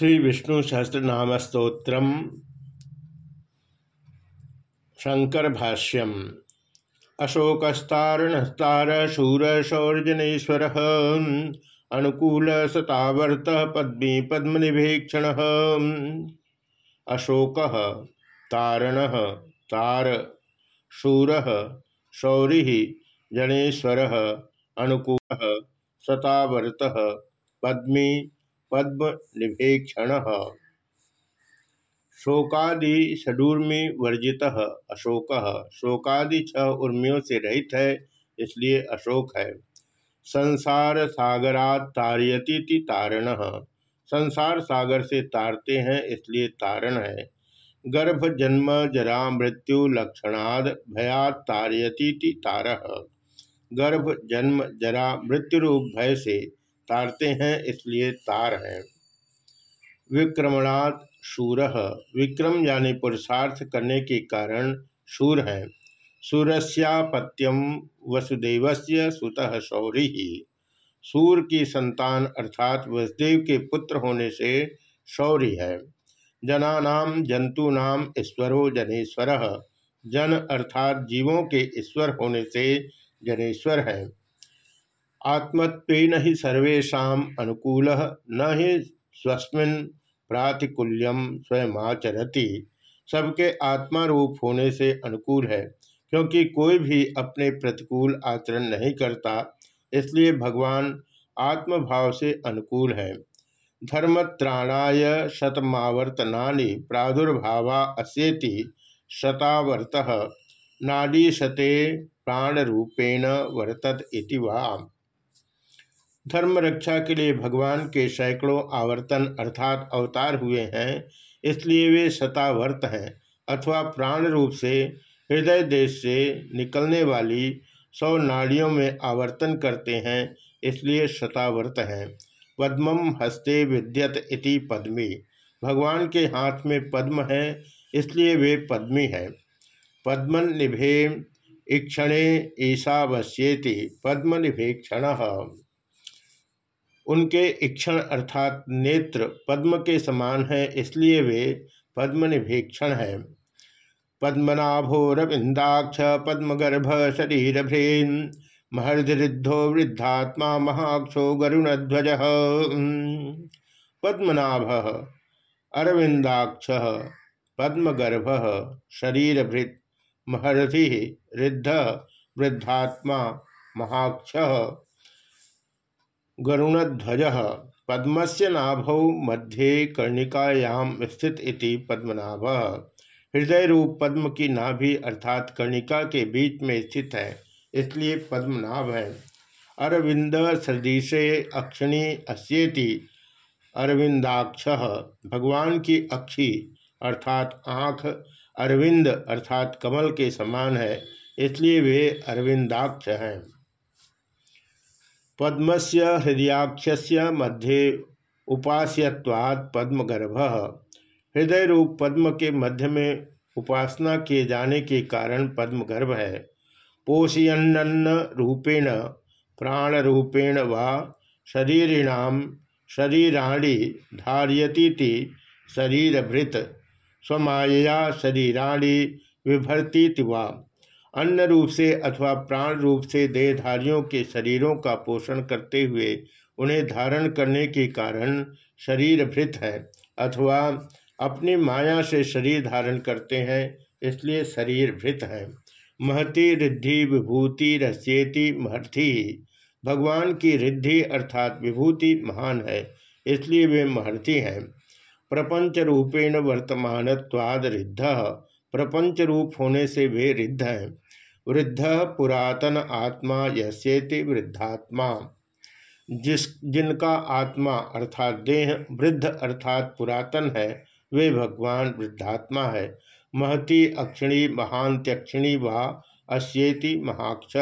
श्री विष्णु सहस्रनाम स्त्रोत्र शंकर भाष्यम अशोकस्तारणस्तार शूर शौर्जनेश्वर अनुकूल सतावर्त पद्मी पद्मनिभेक्षण। अशोक, तारण, तार, शूर, शौरी, जनेश्वर, अनुकूल, सतावर्त पद्मी पद्म निभेक्षण। शोकादि षडूर्मी वर्जित, अशोक। शोकादि छह उर्मियों से रहित है, इसलिए अशोक है। संसार सागरात तारयती तारण। संसार सागर से तारते हैं, इसलिए तारण है। गर्भ, जन्म, जरा, मृत्यु, लक्षणाद, भयात तारयती तार। गर्भ, जन्म, जरा, मृत्यु रूप, भय से तारते हैं, इसलिए तार हैं। विक्रमणात् शूर। विक्रम यानी पुरुषार्थ करने के कारण शूर हैं। सूरस्यापत्यम वसुदेवस्य सुतः शौरी। सूर की संतान अर्थात वसुदेव के पुत्र होने से शौरी है। जनानाम जंतूनाम ईश्वरो जनेश्वर। जन अर्थात जीवों के ईश्वर होने से जनेश्वर है। आत्मत्वेन ही सर्वेशा अनुकूल न ही स्वस्मिन प्रातिकूल्यम स्वयंचरति सबके आत्मा रूप होने से अनुकूल है, क्योंकि कोई भी अपने प्रतिकूल आचरण नहीं करता, इसलिए भगवान आत्मभाव से अनुकूल है। धर्मत्राणाय शतमावर्तना प्रादुर्भावा असेति शतावर्त। नाड़ी शते प्राणरूपेण वर्तत इति वा धर्म रक्षा के लिए भगवान के सैकड़ों आवर्तन अर्थात अवतार हुए हैं, इसलिए वे शतावर्त हैं अथवा प्राण रूप से, हृदय देश से निकलने वाली सौ नाड़ियों में आवर्तन करते हैं, इसलिए शतावर्त हैं। पद्मम हस्ते विद्यत इति पद्मी। भगवान के हाथ में पद्म है, इसलिए वे पद्मी हैं। पद्मन निभे इक्षणे ईशावश्येति पद्म निभेक्षण उनके इक्षण अर्थात नेत्र पद्म के समान है, इसलिए वे पद्मनिभीक्षण है। पद्मनाभो रविंदाक्ष, पद्मगर्भ शरीर भ्रेन महर्षिद्धो वृद्धात्मा महाक्षो गरुणध्वज। पद्मनाभ, अरविंदाक्ष, पद्मगर्भ शरीरभृत महर्षि रिद्ध वृद्धात्मा महाक्ष। गरुणध्वज पद्म से नाभौ मध्ये कर्णिकायाम स्थित इति पद्मनाभ। हृदय रूप पद्म की नाभि अर्थात कर्णिका के बीच में स्थित है, इसलिए पद्मनाभ है। अरविंद सदीशे अक्षिणी अस्येति अरविंदाक्ष, भगवान की अक्षी अर्थात आँख, अरविंद अर्थात कमल के समान है, इसलिए वे अरविंदाक्ष हैं। पद्म से हृदयाक्ष मध्य उपास्यवाद पद्मगर्भ। हृदय रूप पद्म के मध्य में उपासना किए जाने के कारण पद्मगर्भ है। पोषयन्न रूपेण, प्राण रूपेण व शरीरिणाम शरीराणी धारयती शरीरभृत। स्वमाया शरीराणी विभर्ती वा। अन्न रूप से अथवा प्राण रूप से देहधारियों के शरीरों का पोषण करते हुए उन्हें धारण करने के कारण शरीर भृत है अथवा अपनी माया से शरीर धारण करते हैं, इसलिए शरीर भृत है। महति रिद्धि विभूति रस्येति महर्थि भगवान की रिद्धि अर्थात विभूति महान है, इसलिए वे महर्थी हैं। प्रपंच रूपेण वर्तमानवाद रिद्ध। प्रपंच रूप होने से वे रिद्ध हैं। वृद्ध पुरातन आत्मा यस्येति वृद्धात्मा। जिस, जिनका आत्मा अर्थात देह, वृद्ध अर्थात पुरातन है, वे भगवान वृद्धात्मा है। महति अक्षिणी महांत्यक्षिणी व अश्येति महाक्ष।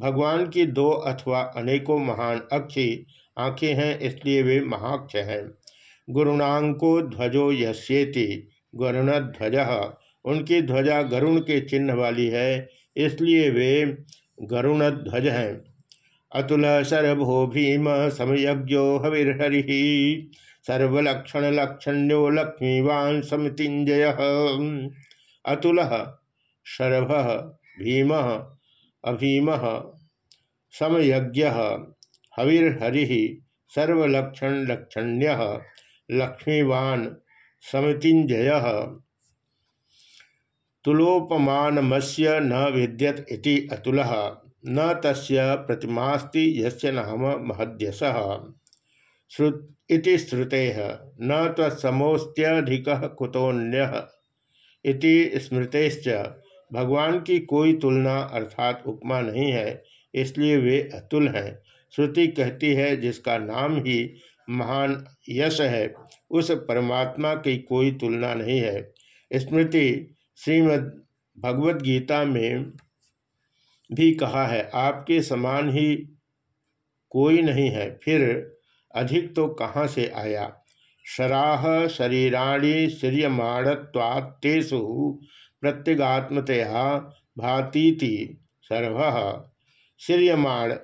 भगवान की दो अथवा अनेकों महान अक्षी आँखें हैं, इसलिए वे महाक्ष हैं। गुरुणांको ध्वजो यस्येति गरुणध्वज उनकी ध्वजा गरुण के चिन्ह वाली है, इसलिए वे गरुण ध्वज हैं। अतुल शरभो भीम समयज्ञो हविर्हरि सर्वलक्षण लक्षण्यो लक्ष्मीवान समितिजय अतुल शरभ भीम अभीम समयज्ञ हविर्हरि सर्वलक्षण लक्षण्य लक्ष्मीवान समितिजय तुलोपमानमस्य न विद्यत इति अतुलः। न तस्य प्रतिमास्ति यस्य नाम महद्यसः। इति श्रुते। न तत्समोस्त्यधिक कुतोन्य इति स्मृतेश्च। भगवान की कोई तुलना अर्थात उपमा नहीं है, इसलिए वे अतुल हैं। श्रुति कहती है, जिसका नाम ही महान यश है, उस परमात्मा की कोई तुलना नहीं है। स्मृति श्रीमद् भगवद गीता में भी कहा है, आपके समान ही कोई नहीं है, फिर अधिक तो कहाँ से आया? शराह शरीराणी श्रियमाणत्वात्तेषु प्रत्यगात्मतया भातीति सर्व। श्रियमाण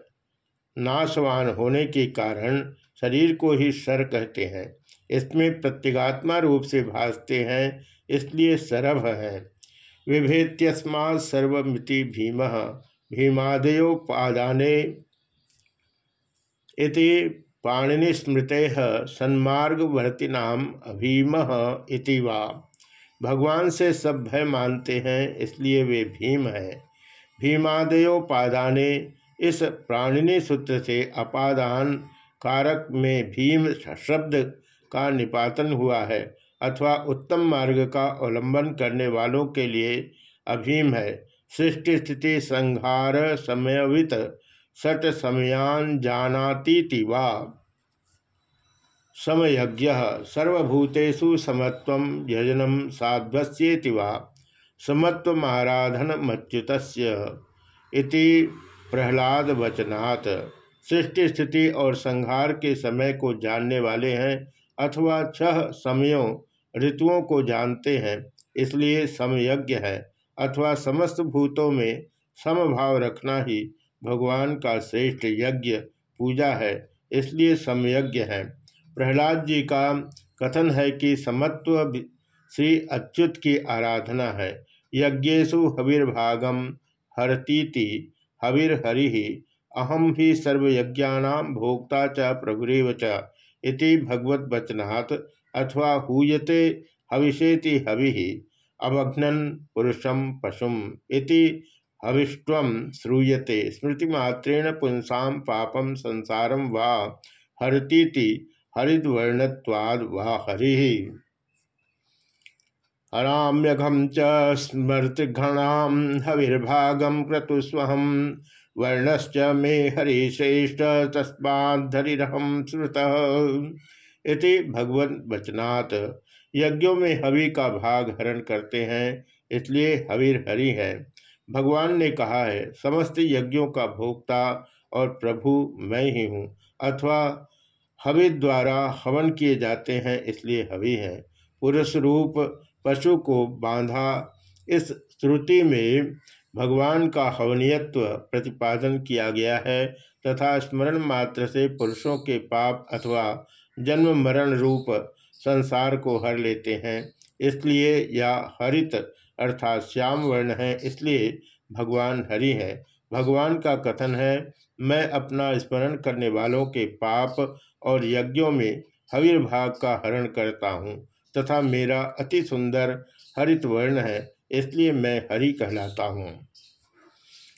नाशवान होने के कारण शरीर को ही शर कहते हैं। इसमें प्रत्यगात्मा रूप से भासते हैं इसलिए सरभ है। विभेत्यस्मा सर्वमिति भीम। भीमादयोपादाने इति पाणिनिस्मृते सन्मार्गवर्तिनाम अभीम इति वा। भगवान से सब भय मानते हैं, इसलिए वे भीम हैं। भीमादयोपादाने इस प्राणिनी सूत्र से अपादान कारक में भीम शब्द का निपातन हुआ है। अथवा उत्तम मार्ग का अवलंबन करने वालों के लिए अभीम है। सृष्टि स्थिति संहार समयवित सट समयान जानाती वा। समयज्ञ सर्वभूतेषु समत्व यजनम साध्वस्येति वा। समत्वराधनमच्युत इति प्रहलाद वचनात् सृष्टि स्थिति और संहार के समय को जानने वाले हैं अथवा छह समयों ऋतुओं को जानते हैं, इसलिए समयज्ञ है, अथवा समस्त भूतों में समभाव रखना ही भगवान का श्रेष्ठ यज्ञ पूजा है, इसलिए समयज्ञ है। प्रहलाद जी का कथन है कि समत्व श्री अच्युत की आराधना है। यज्ञेशु हविर्भागम हरतीति, हविर्हरि अहम ही सर्वयज्ञानाम भोक्ता च प्रभुरेव च इति भगवत वचनात् अथवा हूयते हविषेति हवि, अवघ्नन पुरुषम पशुम इति हविष्व श्रूयते। स्मृतिमात्रेण पुंसा पापम संसारम वा हरतीति हरिद्वर्णत्वाद वा हरि। हराम्यघम च स्मृतिघृणाम हविर्भागम क्रतुस्वहम वर्णश्च मे हरिश्रेष्ठ तस्माद्धरिहम श्रुत इति भगवत वचनात्। यज्ञों में हवि का भाग हरण करते हैं, इसलिए हविर हरि है। भगवान ने कहा है, समस्त यज्ञों का भोक्ता और प्रभु मैं ही हूँ, अथवा हवि द्वारा हवन किए जाते हैं, इसलिए हवि है। पुरुष रूप पशु को बांधा, इस श्रुति में भगवान का हवनीयत्व प्रतिपादन किया गया है, तथा स्मरण मात्र से पुरुषों के पाप अथवा जन्म मरण रूप संसार को हर लेते हैं, इसलिए या हरित, अर्थात श्याम वर्ण है, इसलिए भगवान हरि है। भगवान का कथन है, मैं अपना स्मरण करने वालों के पाप और यज्ञों में हविर्भाग का हरण करता हूँ, तथा मेरा अति सुंदर हरित वर्ण है, इसलिए मैं हरि कहलाता हूँ।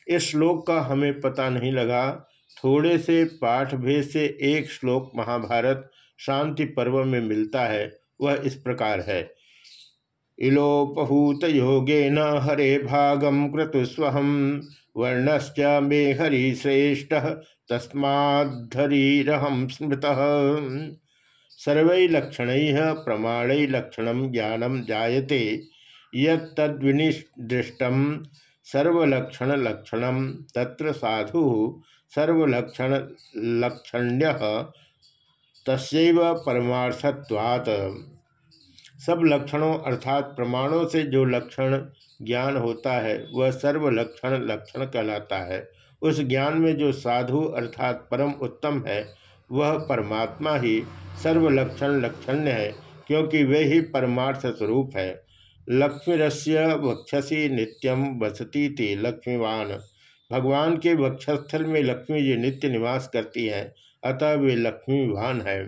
इस श्लोक का हमें पता नहीं लगा, थोड़े से पाठ भेद से एक श्लोक महाभारत शांति पर्व में मिलता है, वह इस प्रकार है। इलोपहूत योगे न हरे भागम क्रतुस्वहम वर्णश्च मे हरि श्रेष्ठ तस्माद्धरीरहम स्मृत। सर्वलक्षण प्रमाण लक्षण ज्ञानम जायते। यद्विनिदृष्टम सर्वलक्षण लक्षण तत्र साधु सर्वलक्षण लक्षण्य तस्व परमार्थत्वात्। सब लक्षणों अर्थात प्रमाणों से जो लक्षण ज्ञान होता है, वह सर्वलक्षण लक्षण लक्षण कहलाता है। उस ज्ञान में जो साधु अर्थात परम उत्तम है, वह परमात्मा ही सर्वलक्षण लक्षण्य है, क्योंकि वे ही परमार्थ स्वरूप है। लक्ष्मीरस्य वक्षसी नित्यम वसती थी लक्ष्मीवान। भगवान के वक्षस्थल में लक्ष्मी जी नित्य निवास करती हैं। अतः वे लक्ष्मीवान है।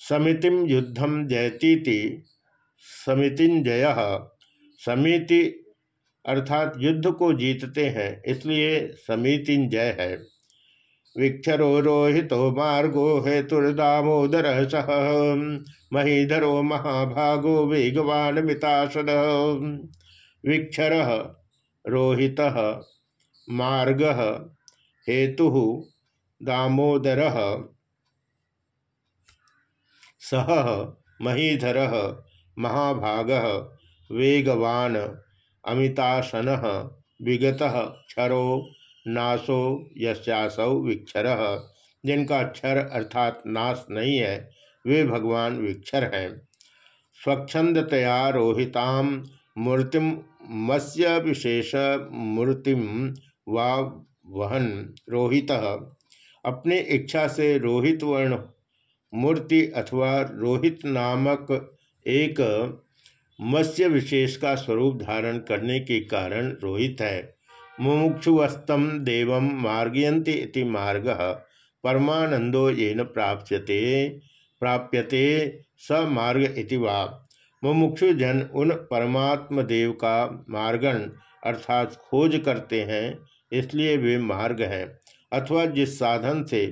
समितिम युद्धम जयती समितिंजय समिति अर्थात युद्ध को जीतते हैं, इसलिए समितिंजय है। विक्षरो रोहितो मार्गो हेतुर्दामोदर सह। महीधरो महाभागो वेगवान मितासद विक्षर रोहित मार्ग हेतु दामोदर। सह महीधर, महाभाग, वेगवान अमितासन विगत क्षरो नाशो यशासौ विक्षर। जिनका क्षर अर्थात नाश नहीं है, वे भगवान विक्षर हैं। स्वच्छंदतया रोहिताम मूर्तिम मत्स्य विशेष मूर्तिम वा वहन रोहित। अपने इच्छा से रोहित वर्ण, मूर्ति अथवा रोहित नामक एक मत्स्य विशेष का स्वरूप धारण करने के कारण रोहित है। मुमुक्षुवस्तम देव मार्गयंती इति मार्ग परमानंदो येन प्राप्यते प्राप्यते स मार्ग इति वा। मुमुक्षु जन उन परमात्म देव का मार्गण अर्थात खोज करते हैं, इसलिए वे मार्ग हैं। अथवा जिस साधन से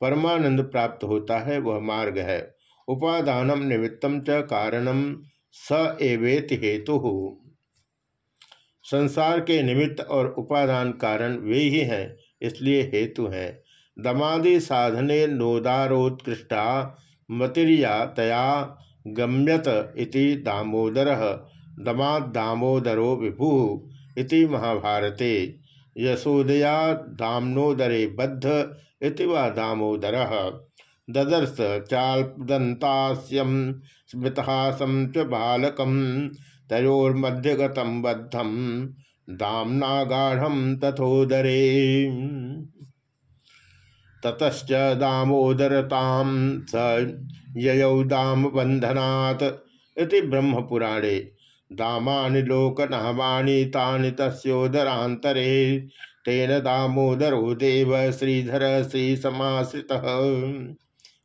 परमानंद प्राप्त होता है, वह मार्ग है। उपादानम निमित्तम च कारणम स एवेत हेतु। संसार के निमित्त और उपादान कारण वे ही हैं, इसलिए हेतु हैं। दमादि साधने नोदारोत्कृष्टा मतिरिया तया गम्यत इति दामोदर। दमाद दामोदरो विभु इति महाभारते। यशोदया दामनोदरे बद्ध इति वा दामोदर ददर्श चाल्दंतास्यम स्मृतहासम च बालकम तयोर्मध्यगत बद्धम दामना गाढ़ तथोदरे। ततच दामोदरताम स ययौ दाम बंधनात् इति ब्रह्मपुराणे दामानि लोकनामानि तानि तस्योदरान्तरे। तेन दामोदरो देव श्रीधर श्रीसमाश्रितः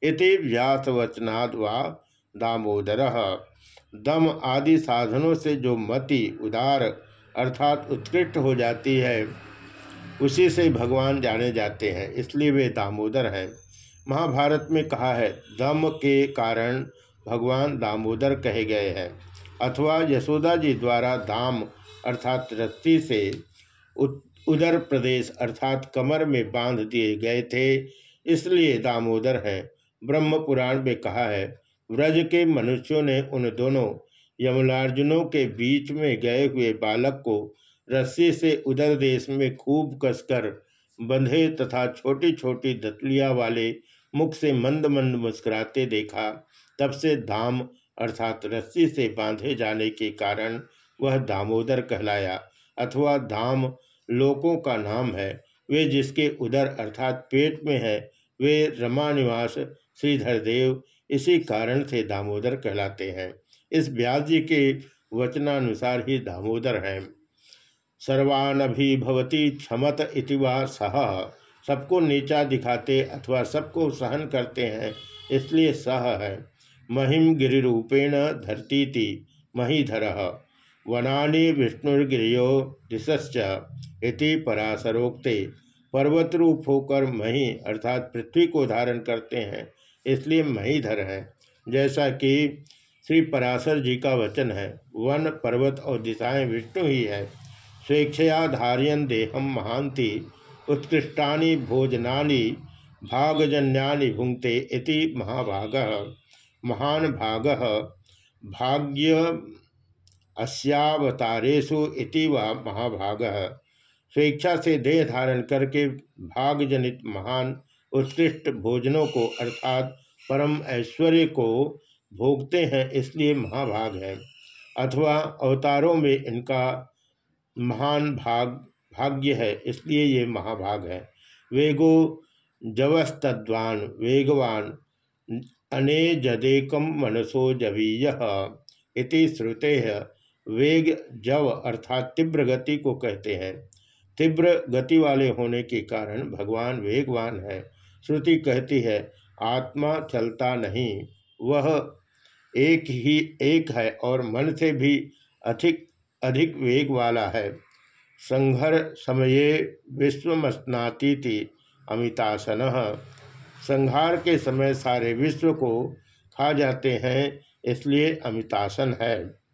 इति व्यासवचनाद वा दामोदर। दम आदि साधनों से जो मति उदार अर्थात उत्कृष्ट हो जाती है, उसी से भगवान जाने जाते हैं। इसलिए वे दामोदर हैं। महाभारत में कहा है, दम के कारण भगवान दामोदर कहे गए हैं। अथवा यशोदा जी द्वारा धाम अर्थात रस्सी से उदर प्रदेश अर्थात कमर में बाँध दिए गए थे, इसलिए दामोदर हैं। ब्रह्म पुराण में कहा है, व्रज के मनुष्यों ने उन दोनों यमलार्जुनों के बीच में गए हुए बालक को रस्सी से उदर देश में खूब कसकर बंधे तथा छोटी छोटी दतलिया वाले मुख से मंद मंद मुस्कुराते देखा। तब से धाम अर्थात रस्सी से बांधे जाने के कारण वह दामोदर कहलाया, अथवा धाम लोकों का नाम है। वे जिसके उदर अर्थात पेट में है, वे रमा निवास श्रीधर देव इसी कारण से दामोदर कहलाते हैं। इस व्यास जी के वचनानुसार ही दामोदर हैं। सर्वानभिभवती क्षमत इति इतिवा सह। सबको नीचा दिखाते अथवा सबको सहन करते हैं, इसलिए सह है। महिम गिरिरूपेण धरती महीधर वनानि विष्णुर्गिरियो दिशश्च, इति पराशरोक्ते। पर्वत रूप होकर मही, अर्थात पृथ्वी को धारण करते हैं, इसलिए महीधर है। जैसा कि श्री पराशर जी का वचन है, वन पर्वत और दिशाएँ विष्णु ही है। स्वेच्छया धारियन देहम महांति उत्कृष्टानि भोजनानि भागजन्यानि भुंगते इति महाभाग। महान भाग। भाग्य अस्यावतारेशु इति व महाभाग। स्वेच्छा से देह धारण करके भागजनित महान उत्कृष्ट भोजनों को अर्थात परम ऐश्वर्य को भोगते हैं, इसलिए महाभाग है। अथवा अवतारों में इनका महान भाग, भाग्य है, इसलिए ये महाभाग है। वेगो जवस्तद्वान, वेगवान अनेजदेकम मनसो जवीय इति श्रुते। वेग जव अर्थात तीव्र गति को कहते हैं। तीव्र गति वाले होने के कारण भगवान वेगवान है। श्रुति कहती है, आत्मा चलता नहीं, वह एक ही, एक है और मन से भी अधिक अधिक वेग वाला है। संघर समये विश्वमस्नाती अमितासन। संहार के समय सारे विश्व को खा जाते हैं इसलिए अमितासन है।